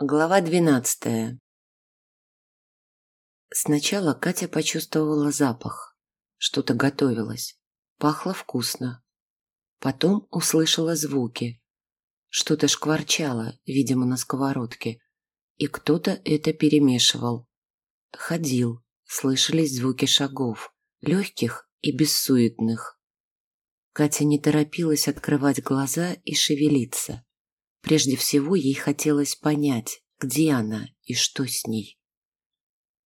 Глава двенадцатая Сначала Катя почувствовала запах. Что-то готовилось. Пахло вкусно. Потом услышала звуки. Что-то шкварчало, видимо, на сковородке. И кто-то это перемешивал. Ходил. Слышались звуки шагов. Легких и бессуетных. Катя не торопилась открывать глаза и шевелиться. Прежде всего ей хотелось понять, где она и что с ней.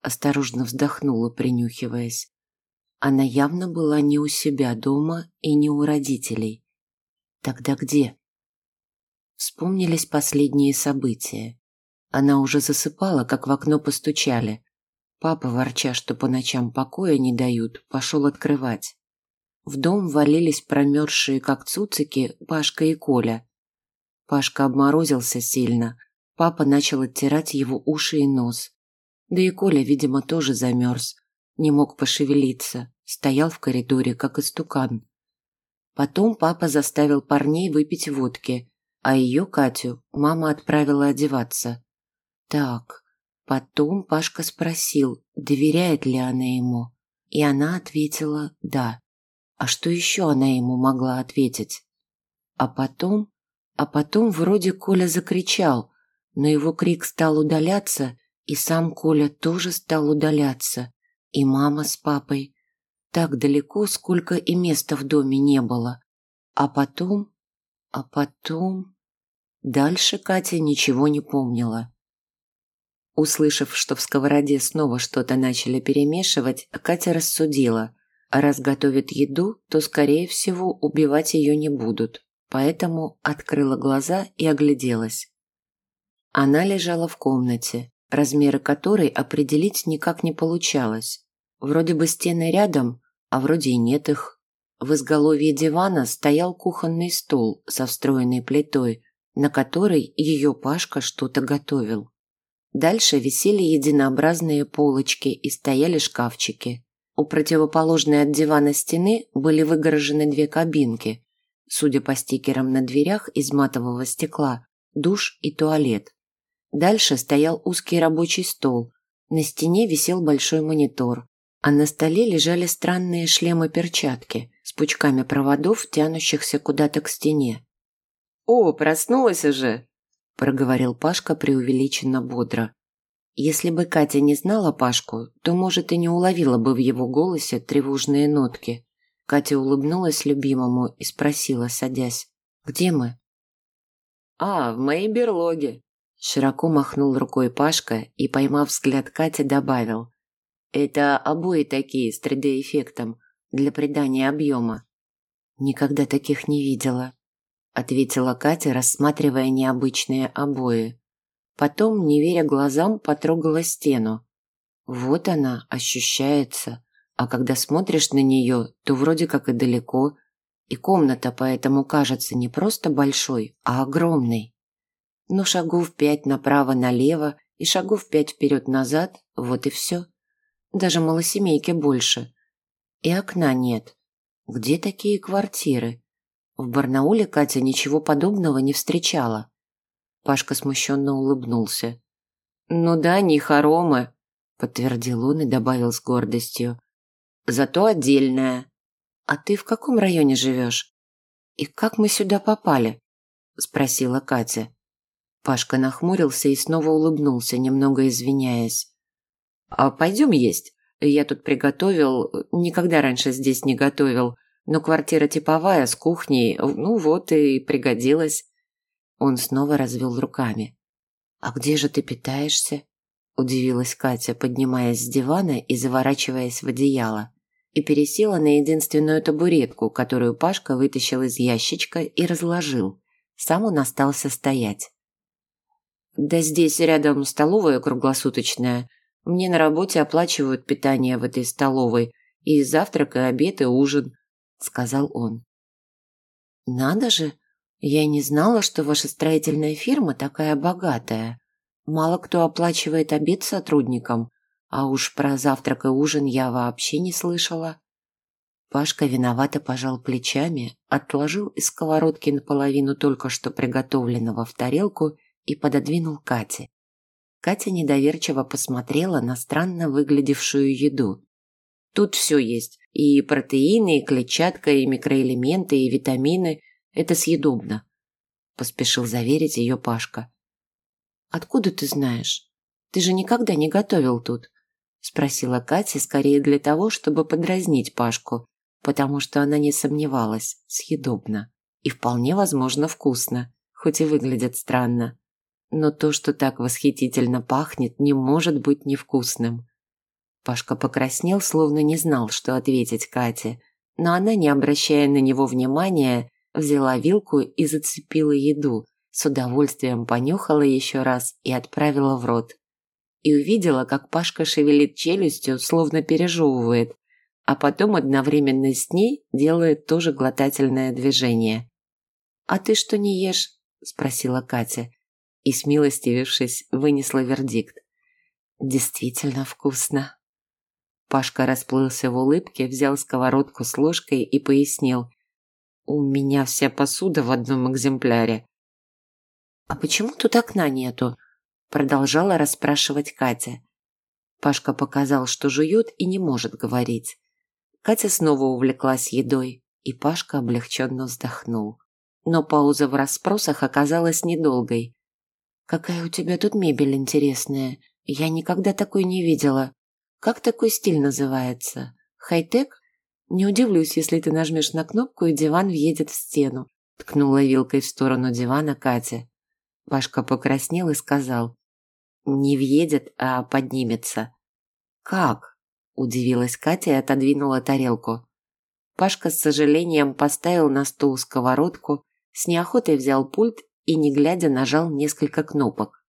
Осторожно вздохнула, принюхиваясь. Она явно была не у себя дома и не у родителей. Тогда где? Вспомнились последние события. Она уже засыпала, как в окно постучали. Папа, ворча, что по ночам покоя не дают, пошел открывать. В дом валились промерзшие, как цуцики, Пашка и Коля. Пашка обморозился сильно. Папа начал оттирать его уши и нос. Да и Коля, видимо, тоже замерз. Не мог пошевелиться. Стоял в коридоре, как истукан. Потом папа заставил парней выпить водки, а ее, Катю, мама отправила одеваться. Так, потом Пашка спросил, доверяет ли она ему. И она ответила «да». А что еще она ему могла ответить? А потом а потом вроде Коля закричал, но его крик стал удаляться, и сам Коля тоже стал удаляться, и мама с папой. Так далеко, сколько и места в доме не было. А потом... А потом... Дальше Катя ничего не помнила. Услышав, что в сковороде снова что-то начали перемешивать, Катя рассудила, а раз готовят еду, то, скорее всего, убивать ее не будут поэтому открыла глаза и огляделась. Она лежала в комнате, размеры которой определить никак не получалось. Вроде бы стены рядом, а вроде и нет их. В изголовье дивана стоял кухонный стол со встроенной плитой, на которой ее Пашка что-то готовил. Дальше висели единообразные полочки и стояли шкафчики. У противоположной от дивана стены были выгорожены две кабинки, судя по стикерам на дверях из матового стекла, душ и туалет. Дальше стоял узкий рабочий стол. На стене висел большой монитор, а на столе лежали странные шлемы-перчатки с пучками проводов, тянущихся куда-то к стене. «О, проснулась уже!» – проговорил Пашка преувеличенно бодро. Если бы Катя не знала Пашку, то, может, и не уловила бы в его голосе тревожные нотки. Катя улыбнулась любимому и спросила, садясь, «Где мы?» «А, в моей берлоге», – широко махнул рукой Пашка и, поймав взгляд Кати, добавил, «Это обои такие с 3D-эффектом для придания объема». «Никогда таких не видела», – ответила Катя, рассматривая необычные обои. Потом, не веря глазам, потрогала стену. Вот она, ощущается а когда смотришь на нее, то вроде как и далеко, и комната поэтому кажется не просто большой, а огромной. Но шагов пять направо-налево и шагов пять вперед-назад, вот и все. Даже малосемейки больше. И окна нет. Где такие квартиры? В Барнауле Катя ничего подобного не встречала. Пашка смущенно улыбнулся. «Ну да, не хоромы», — подтвердил он и добавил с гордостью зато отдельная. А ты в каком районе живешь? И как мы сюда попали? Спросила Катя. Пашка нахмурился и снова улыбнулся, немного извиняясь. А пойдем есть. Я тут приготовил, никогда раньше здесь не готовил, но квартира типовая, с кухней, ну вот и пригодилась. Он снова развел руками. «А где же ты питаешься?» – удивилась Катя, поднимаясь с дивана и заворачиваясь в одеяло и пересела на единственную табуретку, которую Пашка вытащил из ящичка и разложил. Сам он остался стоять. «Да здесь рядом столовая круглосуточная. Мне на работе оплачивают питание в этой столовой. И завтрак, и обед, и ужин», — сказал он. «Надо же! Я не знала, что ваша строительная фирма такая богатая. Мало кто оплачивает обед сотрудникам. А уж про завтрак и ужин я вообще не слышала. Пашка виновато пожал плечами, отложил из сковородки наполовину только что приготовленного в тарелку и пододвинул Кате. Катя недоверчиво посмотрела на странно выглядевшую еду. Тут все есть. И протеины, и клетчатка, и микроэлементы, и витамины. Это съедобно. Поспешил заверить ее Пашка. «Откуда ты знаешь? Ты же никогда не готовил тут?» Спросила Катя скорее для того, чтобы подразнить Пашку, потому что она не сомневалась, съедобно. И вполне возможно вкусно, хоть и выглядит странно. Но то, что так восхитительно пахнет, не может быть невкусным. Пашка покраснел, словно не знал, что ответить Кате, но она, не обращая на него внимания, взяла вилку и зацепила еду, с удовольствием понюхала еще раз и отправила в рот. И увидела, как Пашка шевелит челюстью, словно пережевывает, а потом одновременно с ней делает тоже глотательное движение. «А ты что не ешь?» – спросила Катя. И, смилостивившись, вынесла вердикт. «Действительно вкусно». Пашка расплылся в улыбке, взял сковородку с ложкой и пояснил. «У меня вся посуда в одном экземпляре». «А почему тут окна нету?» Продолжала расспрашивать Катя. Пашка показал, что жует и не может говорить. Катя снова увлеклась едой, и Пашка облегченно вздохнул. Но пауза в расспросах оказалась недолгой. «Какая у тебя тут мебель интересная. Я никогда такой не видела. Как такой стиль называется? Хай-тек? Не удивлюсь, если ты нажмешь на кнопку, и диван въедет в стену», ткнула вилкой в сторону дивана Катя. Пашка покраснел и сказал. «Не въедет, а поднимется». «Как?» – удивилась Катя и отодвинула тарелку. Пашка с сожалением поставил на стол сковородку, с неохотой взял пульт и, не глядя, нажал несколько кнопок.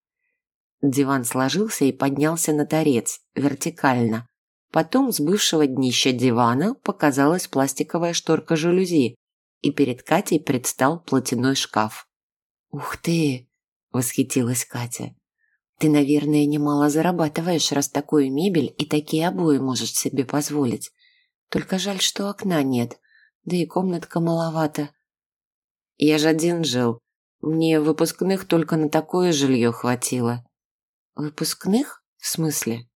Диван сложился и поднялся на торец, вертикально. Потом с бывшего днища дивана показалась пластиковая шторка жалюзи, и перед Катей предстал платяной шкаф. «Ух ты!» – восхитилась Катя. «Ты, наверное, немало зарабатываешь, раз такую мебель и такие обои можешь себе позволить. Только жаль, что окна нет, да и комнатка маловато». «Я же один жил. Мне выпускных только на такое жилье хватило». «Выпускных? В смысле?»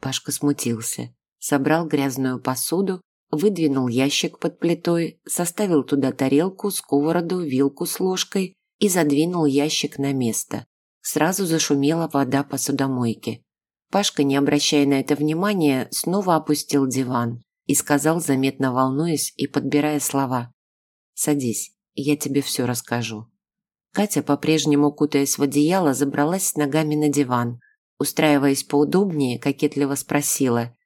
Пашка смутился, собрал грязную посуду, выдвинул ящик под плитой, составил туда тарелку, сковороду, вилку с ложкой и задвинул ящик на место. Сразу зашумела вода посудомойки. Пашка, не обращая на это внимания, снова опустил диван и сказал, заметно волнуясь и подбирая слова. «Садись, я тебе все расскажу». Катя, по-прежнему кутаясь в одеяло, забралась с ногами на диван. Устраиваясь поудобнее, кокетливо спросила.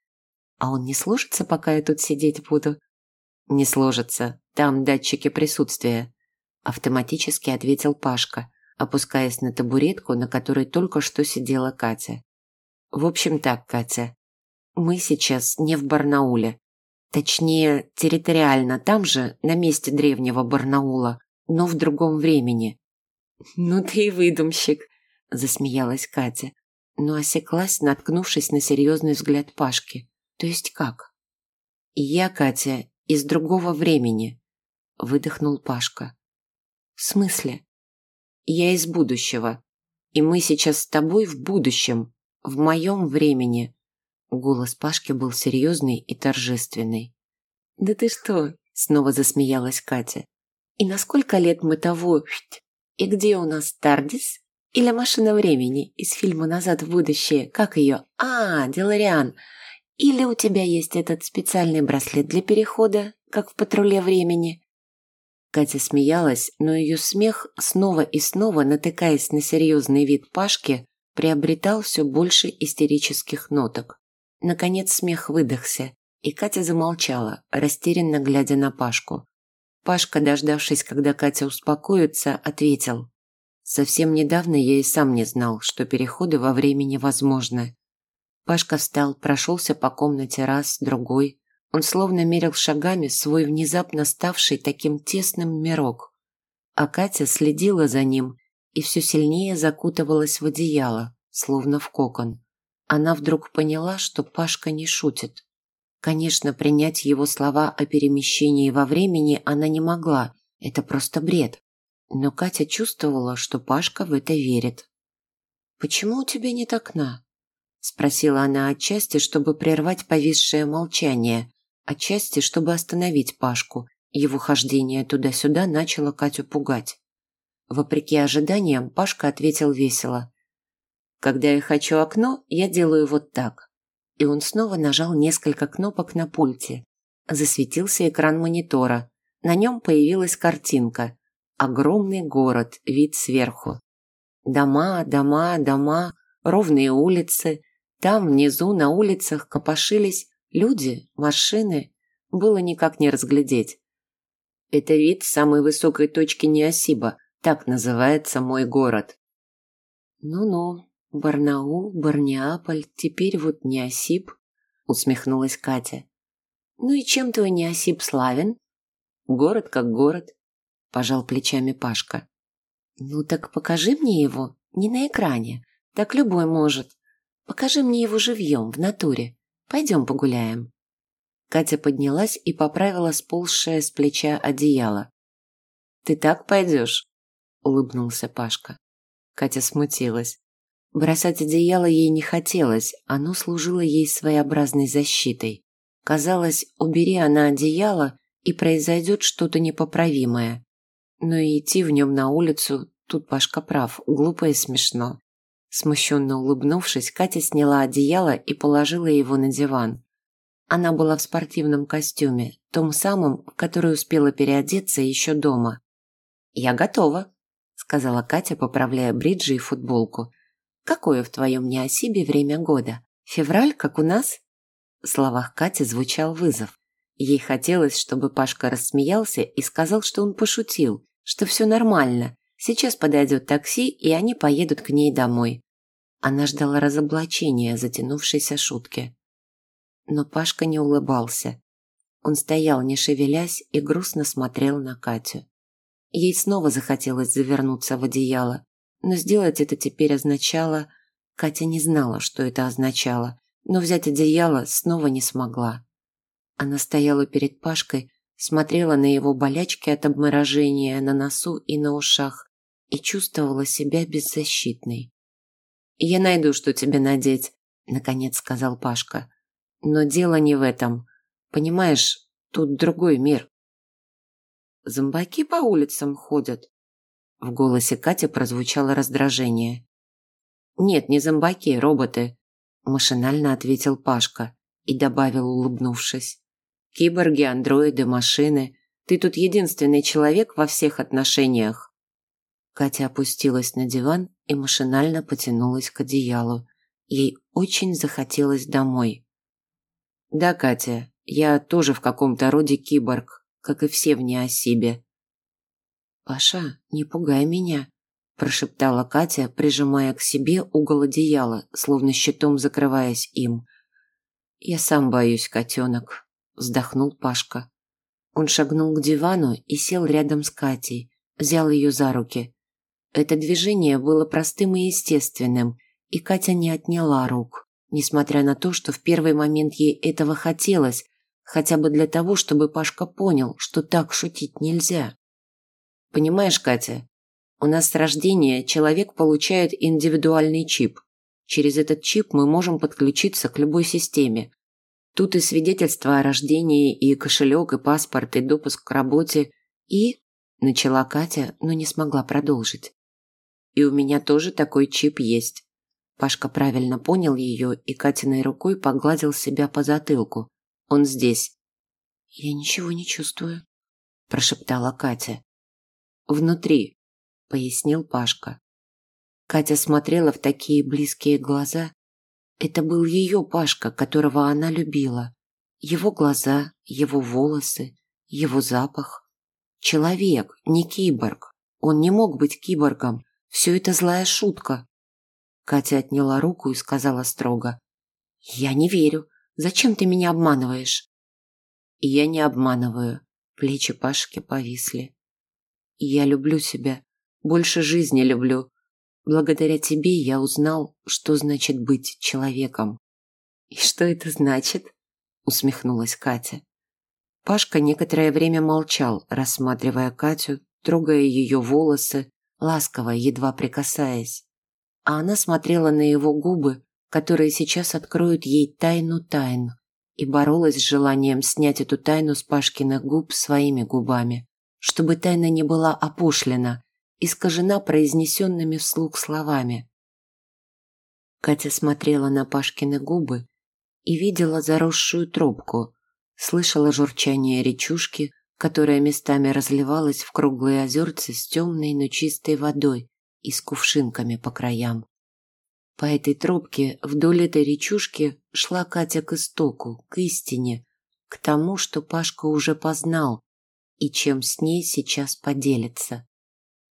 «А он не сложится, пока я тут сидеть буду?» «Не сложится. Там датчики присутствия», – автоматически ответил Пашка, опускаясь на табуретку, на которой только что сидела Катя. «В общем так, Катя. Мы сейчас не в Барнауле. Точнее, территориально там же, на месте древнего Барнаула, но в другом времени. «Ну ты и выдумщик», – засмеялась Катя, но осеклась, наткнувшись на серьезный взгляд Пашки. «То есть как?» «Я, Катя, из другого времени», – выдохнул Пашка. «В смысле?» «Я из будущего, и мы сейчас с тобой в будущем, в моем времени». Голос Пашки был серьезный и торжественный. «Да ты что?» – снова засмеялась Катя. «И на сколько лет мы того и где у нас Тардис? Или машина времени из фильма «Назад в будущее»? Как ее? А, Делариан. Или у тебя есть этот специальный браслет для перехода, как в «Патруле времени»?» Катя смеялась, но ее смех, снова и снова натыкаясь на серьезный вид Пашки, приобретал все больше истерических ноток. Наконец смех выдохся, и Катя замолчала, растерянно глядя на Пашку. Пашка, дождавшись, когда Катя успокоится, ответил. «Совсем недавно я и сам не знал, что переходы во времени возможны». Пашка встал, прошелся по комнате раз, другой. Он словно мерил шагами свой внезапно ставший таким тесным мирок. А Катя следила за ним и все сильнее закутывалась в одеяло, словно в кокон. Она вдруг поняла, что Пашка не шутит. Конечно, принять его слова о перемещении во времени она не могла, это просто бред. Но Катя чувствовала, что Пашка в это верит. почему у тебя нет окна?» Спросила она отчасти, чтобы прервать повисшее молчание, отчасти, чтобы остановить Пашку. Его хождение туда-сюда начало Катю пугать. Вопреки ожиданиям, Пашка ответил весело. «Когда я хочу окно, я делаю вот так». И он снова нажал несколько кнопок на пульте. Засветился экран монитора. На нем появилась картинка. Огромный город, вид сверху. Дома, дома, дома, ровные улицы. Там внизу на улицах копошились люди, машины. Было никак не разглядеть. Это вид самой высокой точки Неосиба. Так называется мой город. Ну-ну, Барнаул, Барнеаполь, теперь вот Неосип, усмехнулась Катя. Ну и чем твой Неосип славен? Город как город, пожал плечами Пашка. Ну так покажи мне его, не на экране, так любой может. Покажи мне его живьем, в натуре. Пойдем погуляем. Катя поднялась и поправила сползшее с плеча одеяло. «Ты так пойдешь?» – улыбнулся Пашка. Катя смутилась. Бросать одеяло ей не хотелось, оно служило ей своеобразной защитой. Казалось, убери она одеяло, и произойдет что-то непоправимое. Но и идти в нем на улицу, тут Пашка прав, глупо и смешно. Смущенно улыбнувшись, Катя сняла одеяло и положила его на диван. Она была в спортивном костюме, том самом, в который успела переодеться еще дома. «Я готова», – сказала Катя, поправляя бриджи и футболку. «Какое в твоем неосибе время года? Февраль, как у нас?» В словах Кати звучал вызов. Ей хотелось, чтобы Пашка рассмеялся и сказал, что он пошутил, что все нормально, сейчас подойдет такси, и они поедут к ней домой. Она ждала разоблачения затянувшейся шутки. Но Пашка не улыбался. Он стоял, не шевелясь, и грустно смотрел на Катю. Ей снова захотелось завернуться в одеяло, но сделать это теперь означало... Катя не знала, что это означало, но взять одеяло снова не смогла. Она стояла перед Пашкой, смотрела на его болячки от обморожения на носу и на ушах и чувствовала себя беззащитной. «Я найду, что тебе надеть», – наконец сказал Пашка. «Но дело не в этом. Понимаешь, тут другой мир». «Зомбаки по улицам ходят», в голосе Кати прозвучало раздражение. «Нет, не зомбаки, роботы», – машинально ответил Пашка и добавил, улыбнувшись. «Киборги, андроиды, машины. Ты тут единственный человек во всех отношениях». Катя опустилась на диван и машинально потянулась к одеялу. Ей очень захотелось домой. «Да, Катя, я тоже в каком-то роде киборг, как и все в Неосибе», «Паша, не пугай меня», – прошептала Катя, прижимая к себе угол одеяла, словно щитом закрываясь им. «Я сам боюсь, котенок», – вздохнул Пашка. Он шагнул к дивану и сел рядом с Катей, взял ее за руки. Это движение было простым и естественным, и Катя не отняла рук, несмотря на то, что в первый момент ей этого хотелось, хотя бы для того, чтобы Пашка понял, что так шутить нельзя. Понимаешь, Катя, у нас с рождения человек получает индивидуальный чип. Через этот чип мы можем подключиться к любой системе. Тут и свидетельство о рождении, и кошелек, и паспорт, и допуск к работе, и... Начала Катя, но не смогла продолжить. И у меня тоже такой чип есть. Пашка правильно понял ее и Катиной рукой погладил себя по затылку. Он здесь. «Я ничего не чувствую», – прошептала Катя. Внутри, пояснил Пашка. Катя смотрела в такие близкие глаза. Это был ее Пашка, которого она любила. Его глаза, его волосы, его запах. Человек, не киборг. Он не мог быть киборгом. Все это злая шутка. Катя отняла руку и сказала строго. «Я не верю. Зачем ты меня обманываешь?» «Я не обманываю». Плечи Пашки повисли. Я люблю тебя. Больше жизни люблю. Благодаря тебе я узнал, что значит быть человеком. И что это значит? Усмехнулась Катя. Пашка некоторое время молчал, рассматривая Катю, трогая ее волосы, ласково, едва прикасаясь. а она смотрела на его губы, которые сейчас откроют ей тайну тайн, и боролась с желанием снять эту тайну с Пашкиных губ своими губами, чтобы тайна не была опошлена, искажена произнесенными вслух словами. Катя смотрела на Пашкины губы и видела заросшую тропку, слышала журчание речушки, которая местами разливалась в круглые озерцы с темной, но чистой водой и с кувшинками по краям. По этой тропке вдоль этой речушки шла Катя к истоку, к истине, к тому, что Пашка уже познал и чем с ней сейчас поделится.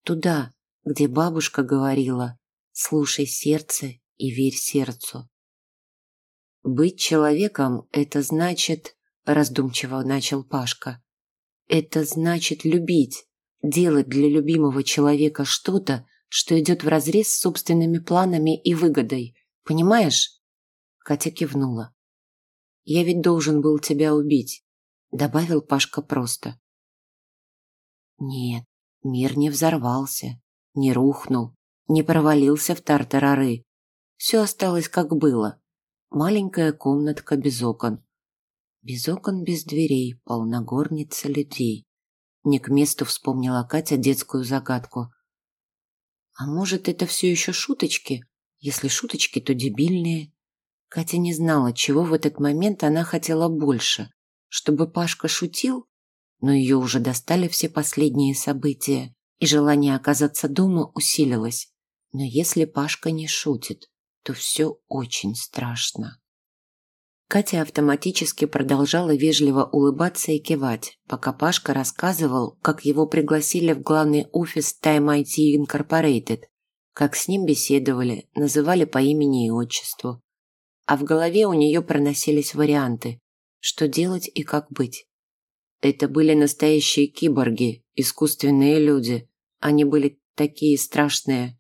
Туда, где бабушка говорила «слушай сердце и верь сердцу». «Быть человеком – это значит, – раздумчиво начал Пашка, – это значит любить, делать для любимого человека что-то, что идет вразрез с собственными планами и выгодой. Понимаешь?» Катя кивнула. «Я ведь должен был тебя убить», — добавил Пашка просто. Нет, мир не взорвался, не рухнул, не провалился в тартарары. Все осталось как было. Маленькая комнатка без окон. Без окон, без дверей, полногорница людей. Не к месту вспомнила Катя детскую загадку. А может, это все еще шуточки? Если шуточки, то дебильные. Катя не знала, чего в этот момент она хотела больше. Чтобы Пашка шутил, но ее уже достали все последние события, и желание оказаться дома усилилось. Но если Пашка не шутит, то все очень страшно. Катя автоматически продолжала вежливо улыбаться и кивать, пока Пашка рассказывал, как его пригласили в главный офис Time IT Incorporated, как с ним беседовали, называли по имени и отчеству. А в голове у нее проносились варианты, что делать и как быть. Это были настоящие киборги, искусственные люди. Они были такие страшные,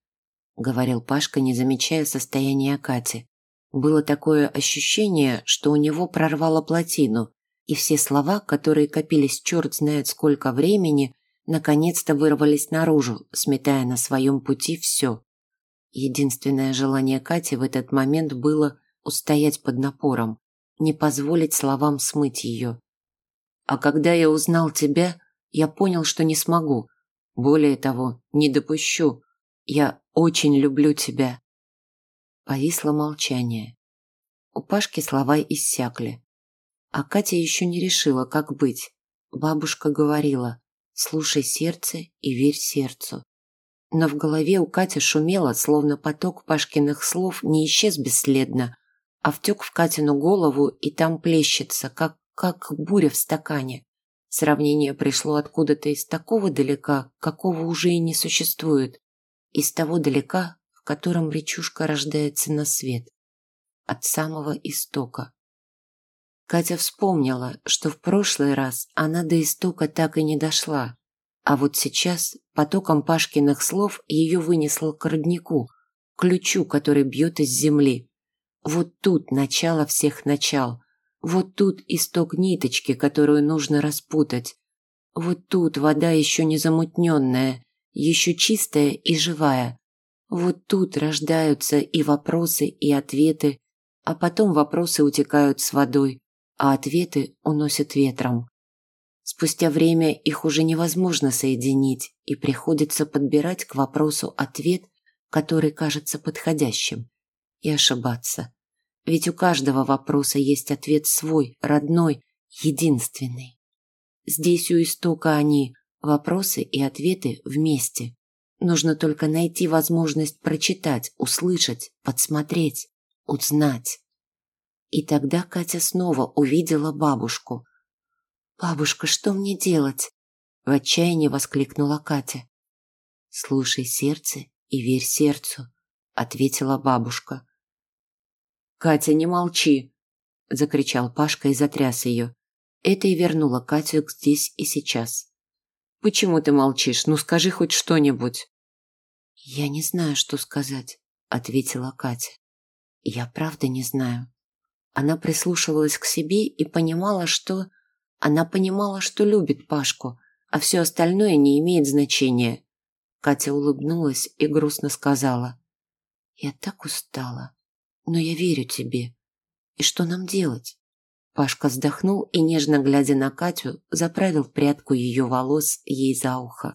говорил Пашка, не замечая состояния Кати. Было такое ощущение, что у него прорвало плотину, и все слова, которые копились черт знает сколько времени, наконец-то вырвались наружу, сметая на своем пути все. Единственное желание Кати в этот момент было устоять под напором, не позволить словам смыть ее. А когда я узнал тебя, я понял, что не смогу. Более того, не допущу. Я очень люблю тебя. Повисло молчание. У Пашки слова иссякли. А Катя еще не решила, как быть. Бабушка говорила «слушай сердце и верь сердцу». Но в голове у Кати шумело, словно поток Пашкиных слов не исчез бесследно, а втек в Катину голову и там плещется, как, как буря в стакане. Сравнение пришло откуда-то из такого далека, какого уже и не существует. Из того далека, котором речушка рождается на свет. От самого истока. Катя вспомнила, что в прошлый раз она до истока так и не дошла. А вот сейчас потоком Пашкиных слов ее вынесло к роднику, ключу, который бьет из земли. Вот тут начало всех начал. Вот тут исток ниточки, которую нужно распутать. Вот тут вода еще не замутненная, еще чистая и живая. Вот тут рождаются и вопросы, и ответы, а потом вопросы утекают с водой, а ответы уносят ветром. Спустя время их уже невозможно соединить, и приходится подбирать к вопросу ответ, который кажется подходящим, и ошибаться. Ведь у каждого вопроса есть ответ свой, родной, единственный. Здесь у истока они, вопросы и ответы вместе. Нужно только найти возможность прочитать, услышать, подсмотреть, узнать. И тогда Катя снова увидела бабушку. «Бабушка, что мне делать?» В отчаянии воскликнула Катя. «Слушай сердце и верь сердцу», ответила бабушка. «Катя, не молчи!» закричал Пашка и затряс ее. Это и вернуло Катю здесь и сейчас. «Почему ты молчишь? Ну скажи хоть что-нибудь!» «Я не знаю, что сказать», — ответила Катя. «Я правда не знаю». Она прислушивалась к себе и понимала, что... Она понимала, что любит Пашку, а все остальное не имеет значения. Катя улыбнулась и грустно сказала. Я так устала. Но я верю тебе. И что нам делать? Пашка вздохнул и, нежно глядя на Катю, заправил прядку ее волос ей за ухо.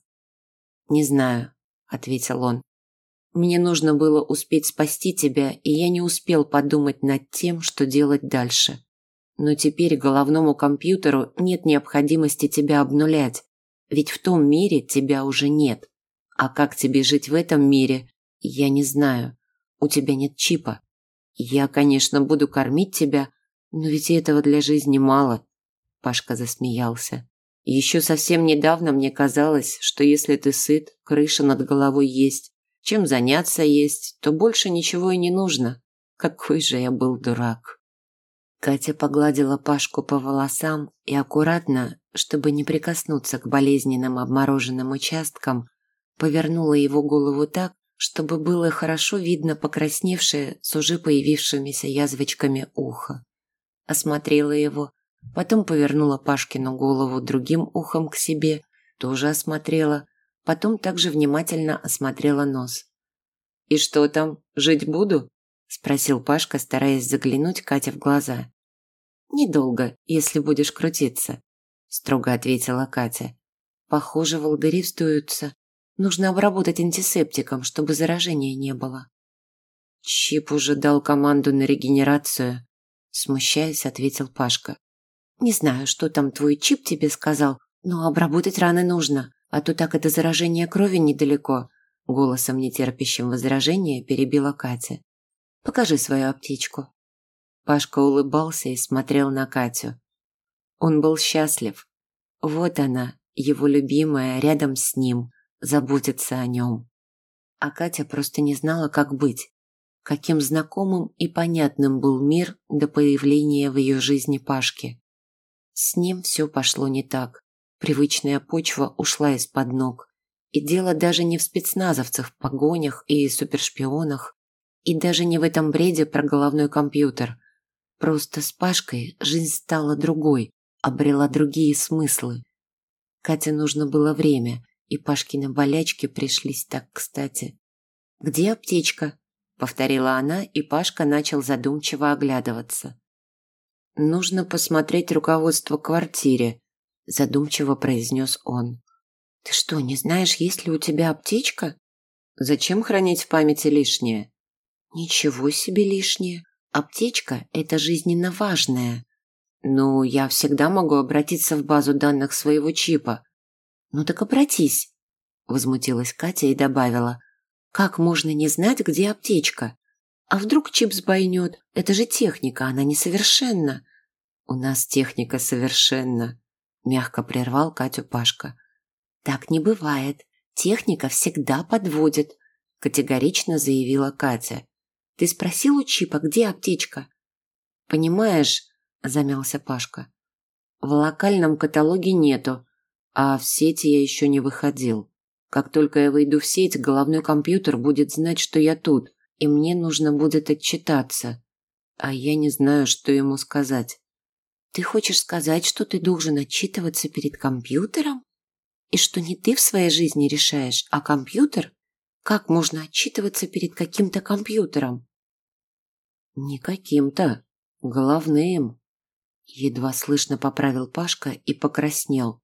«Не знаю», — ответил он. «Мне нужно было успеть спасти тебя, и я не успел подумать над тем, что делать дальше. Но теперь головному компьютеру нет необходимости тебя обнулять, ведь в том мире тебя уже нет. А как тебе жить в этом мире, я не знаю. У тебя нет чипа. Я, конечно, буду кормить тебя, но ведь этого для жизни мало. Пашка засмеялся. Еще совсем недавно мне казалось, что если ты сыт, крыша над головой есть, чем заняться есть, то больше ничего и не нужно. Какой же я был дурак. Катя погладила Пашку по волосам и аккуратно, чтобы не прикоснуться к болезненным обмороженным участкам, повернула его голову так, чтобы было хорошо видно покрасневшее с уже появившимися язвочками ухо. Осмотрела его, потом повернула Пашкину голову другим ухом к себе, тоже осмотрела, потом также внимательно осмотрела нос. «И что там, жить буду?» – спросил Пашка, стараясь заглянуть Кате в глаза. «Недолго, если будешь крутиться», – строго ответила Катя. «Похоже, волдыри встуются. Нужно обработать антисептиком, чтобы заражения не было. Чип уже дал команду на регенерацию, смущаясь, ответил Пашка. Не знаю, что там твой чип тебе сказал, но обработать раны нужно, а то так это заражение крови недалеко. Голосом нетерпящим возражения перебила Катя. Покажи свою аптечку. Пашка улыбался и смотрел на Катю. Он был счастлив. Вот она, его любимая, рядом с ним заботиться о нем. А Катя просто не знала, как быть. Каким знакомым и понятным был мир до появления в ее жизни Пашки. С ним все пошло не так. Привычная почва ушла из-под ног. И дело даже не в спецназовцах, погонях и супершпионах, и даже не в этом бреде про головной компьютер. Просто с Пашкой жизнь стала другой, обрела другие смыслы. Кате нужно было время, и Пашкины болячки пришлись так кстати. «Где аптечка?» – повторила она, и Пашка начал задумчиво оглядываться. «Нужно посмотреть руководство к квартире», – задумчиво произнес он. «Ты что, не знаешь, есть ли у тебя аптечка?» «Зачем хранить в памяти лишнее?» «Ничего себе лишнее. Аптечка – это жизненно важное. Ну, я всегда могу обратиться в базу данных своего чипа. «Ну так обратись», – возмутилась Катя и добавила. «Как можно не знать, где аптечка? А вдруг чип сбойнет? Это же техника, она несовершенна». «У нас техника совершенна», – мягко прервал Катю Пашка. «Так не бывает. Техника всегда подводит», – категорично заявила Катя. «Ты спросил у чипа, где аптечка?» «Понимаешь», – замялся Пашка, – «в локальном каталоге нету, а в сети я еще не выходил. Как только я выйду в сеть, головной компьютер будет знать, что я тут, и мне нужно будет отчитаться. А я не знаю, что ему сказать. Ты хочешь сказать, что ты должен отчитываться перед компьютером? И что не ты в своей жизни решаешь, а компьютер? Как можно отчитываться перед каким-то компьютером? Не каким-то, головным. Едва слышно поправил Пашка и покраснел.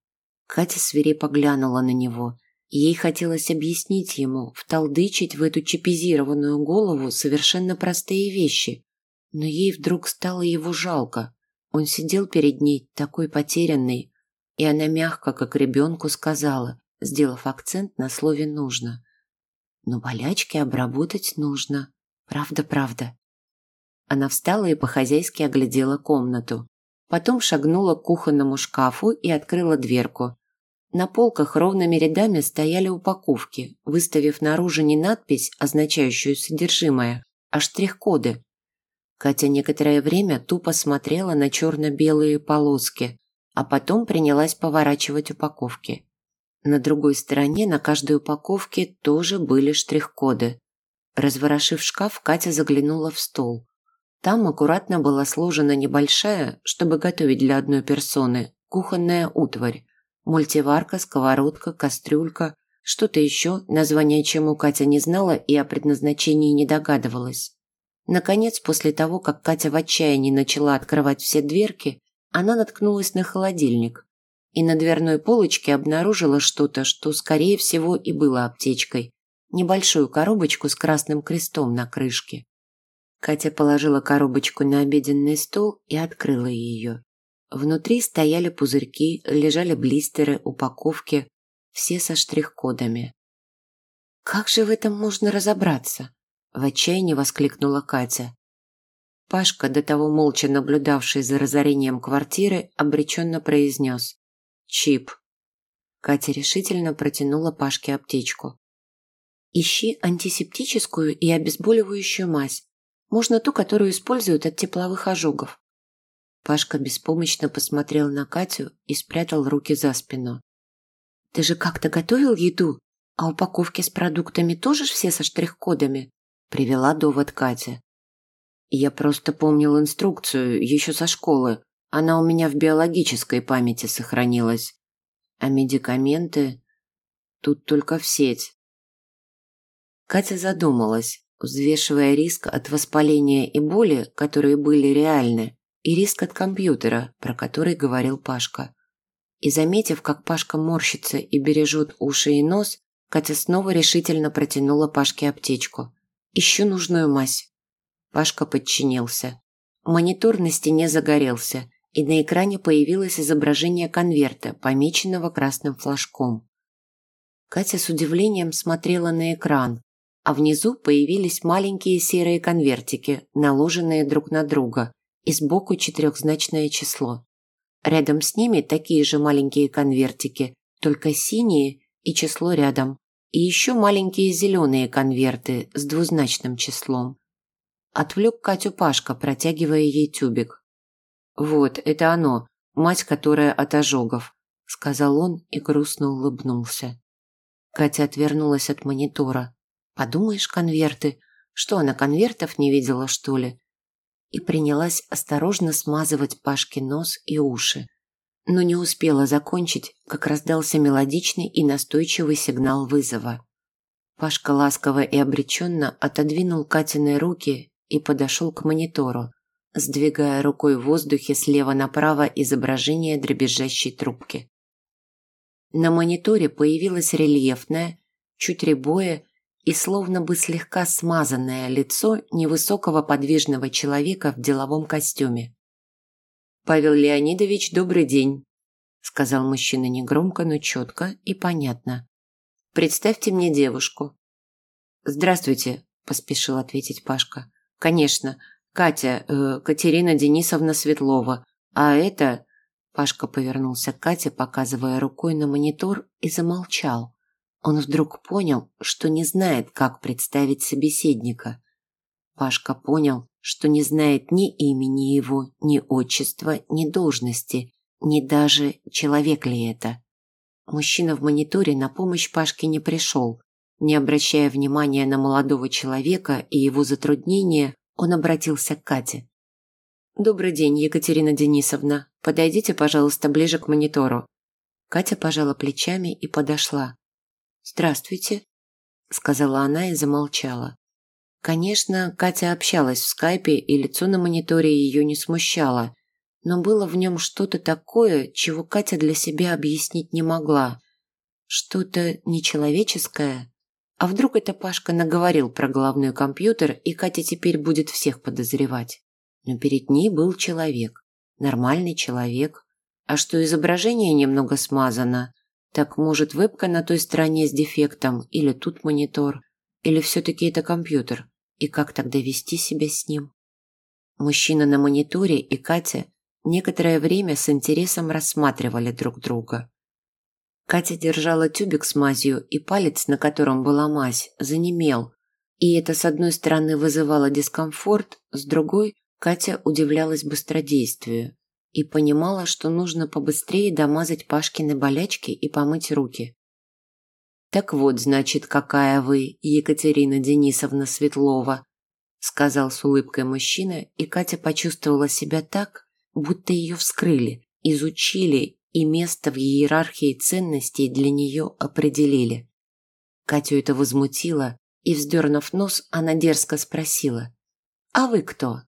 Катя свирепо глянула на него. Ей хотелось объяснить ему, вталдычить в эту чипизированную голову совершенно простые вещи. Но ей вдруг стало его жалко. Он сидел перед ней такой потерянный, и она мягко, как ребенку, сказала, сделав акцент на слове «нужно». «Но болячки обработать нужно. Правда-правда». Она встала и по-хозяйски оглядела комнату. Потом шагнула к кухонному шкафу и открыла дверку. На полках ровными рядами стояли упаковки, выставив наружу не надпись, означающую содержимое, а штрих-коды. Катя некоторое время тупо смотрела на черно-белые полоски, а потом принялась поворачивать упаковки. На другой стороне на каждой упаковке тоже были штрих-коды. Разворошив шкаф, Катя заглянула в стол. Там аккуратно была сложена небольшая, чтобы готовить для одной персоны, кухонная утварь. Мультиварка, сковородка, кастрюлька, Что-то еще, название чему Катя не знала и о предназначении не догадывалась. Наконец, после того, как Катя в отчаянии начала открывать все дверки, она наткнулась на холодильник и на дверной полочке обнаружила что-то, что, скорее всего, и было аптечкой. Небольшую коробочку с красным крестом на крышке. Катя положила коробочку на обеденный стол и открыла ее. Внутри стояли пузырьки, лежали блистеры, упаковки, все со штрих-кодами. «Как же в этом можно разобраться?» – в отчаянии воскликнула Катя. Пашка, до того молча наблюдавший за разорением квартиры, обреченно произнес «Чип». Катя решительно протянула Пашке аптечку. «Ищи антисептическую и обезболивающую мазь. Можно ту, которую используют от тепловых ожогов». Пашка беспомощно посмотрел на Катю и спрятал руки за спину. «Ты же как-то готовил еду? А упаковки с продуктами тоже все со штрих-кодами?» Привела довод Катя. Я просто помнил инструкцию еще со школы. Она у меня в биологической памяти сохранилась. А медикаменты... Тут только в сеть. Катя задумалась, взвешивая риск от воспаления и боли, которые были реальны, и риск от компьютера, про который говорил Пашка. И заметив, как Пашка морщится и бережет уши и нос, Катя снова решительно протянула Пашке аптечку. «Ищу нужную мазь». Пашка подчинился. Монитор на стене загорелся, и на экране появилось изображение конверта, помеченного красным флажком. Катя с удивлением смотрела на экран, а внизу появились маленькие серые конвертики, наложенные друг на друга, и сбоку четырехзначное число. Рядом с ними такие же маленькие конвертики, только синие и число рядом, и еще маленькие зеленые конверты с двузначным числом. Отвлек Катю Пашка, протягивая ей тюбик. «Вот, это оно, мать, которая от ожогов», – сказал он и грустно улыбнулся. Катя отвернулась от монитора. «Подумаешь, конверты. Что, она конвертов не видела, что ли?» И принялась осторожно смазывать Пашке нос и уши. Но не успела закончить, как раздался мелодичный и настойчивый сигнал вызова. Пашка ласково и обреченно отодвинул Катины руки и подошел к монитору, сдвигая рукой в воздухе слева направо изображение дребезжащей трубки. На мониторе появилось рельефное, чуть рябое и словно бы слегка смазанное лицо невысокого подвижного человека в деловом костюме. «Павел Леонидович, добрый день», – сказал мужчина негромко, но четко и понятно. «Представьте мне девушку». «Здравствуйте», – поспешил ответить Пашка. Конечно, Катя, э, Катерина Денисовна Светлова. А это... Пашка повернулся к Кате, показывая рукой на монитор, и замолчал. Он вдруг понял, что не знает, как представить собеседника. Пашка понял, что не знает ни имени его, ни отчества, ни должности, ни даже, человек ли это. Мужчина в мониторе на помощь Пашке не пришел. Не обращая внимания на молодого человека и его затруднения, он обратился к Кате. «Добрый день, Екатерина Денисовна. Подойдите, пожалуйста, ближе к монитору». Катя пожала плечами и подошла. «Здравствуйте», – сказала она и замолчала. Конечно, Катя общалась в скайпе, и лицо на мониторе ее не смущало, но было в нем что-то такое, чего Катя для себя объяснить не могла. Что-то нечеловеческое, а вдруг это Пашка наговорил про головной компьютер, и Катя теперь будет всех подозревать? Но перед ней был человек. Нормальный человек. А что изображение немного смазано, так может вебка на той стороне с дефектом, или тут монитор, или все-таки это компьютер? И как тогда вести себя с ним? Мужчина на мониторе и Катя некоторое время с интересом рассматривали друг друга. Катя держала тюбик с мазью, и палец, на котором была мазь, занемел. И это с одной стороны вызывало дискомфорт, с другой Катя удивлялась быстродействию и понимала, что нужно побыстрее домазать Пашкины болячки и помыть руки. «Так вот, значит, какая вы, Екатерина Денисовна Светлова», сказал с улыбкой мужчина, и Катя почувствовала себя так, будто ее вскрыли, изучили и место в иерархии ценностей для нее определили. Катю это возмутило, и, вздернув нос, она дерзко спросила. «А вы кто?»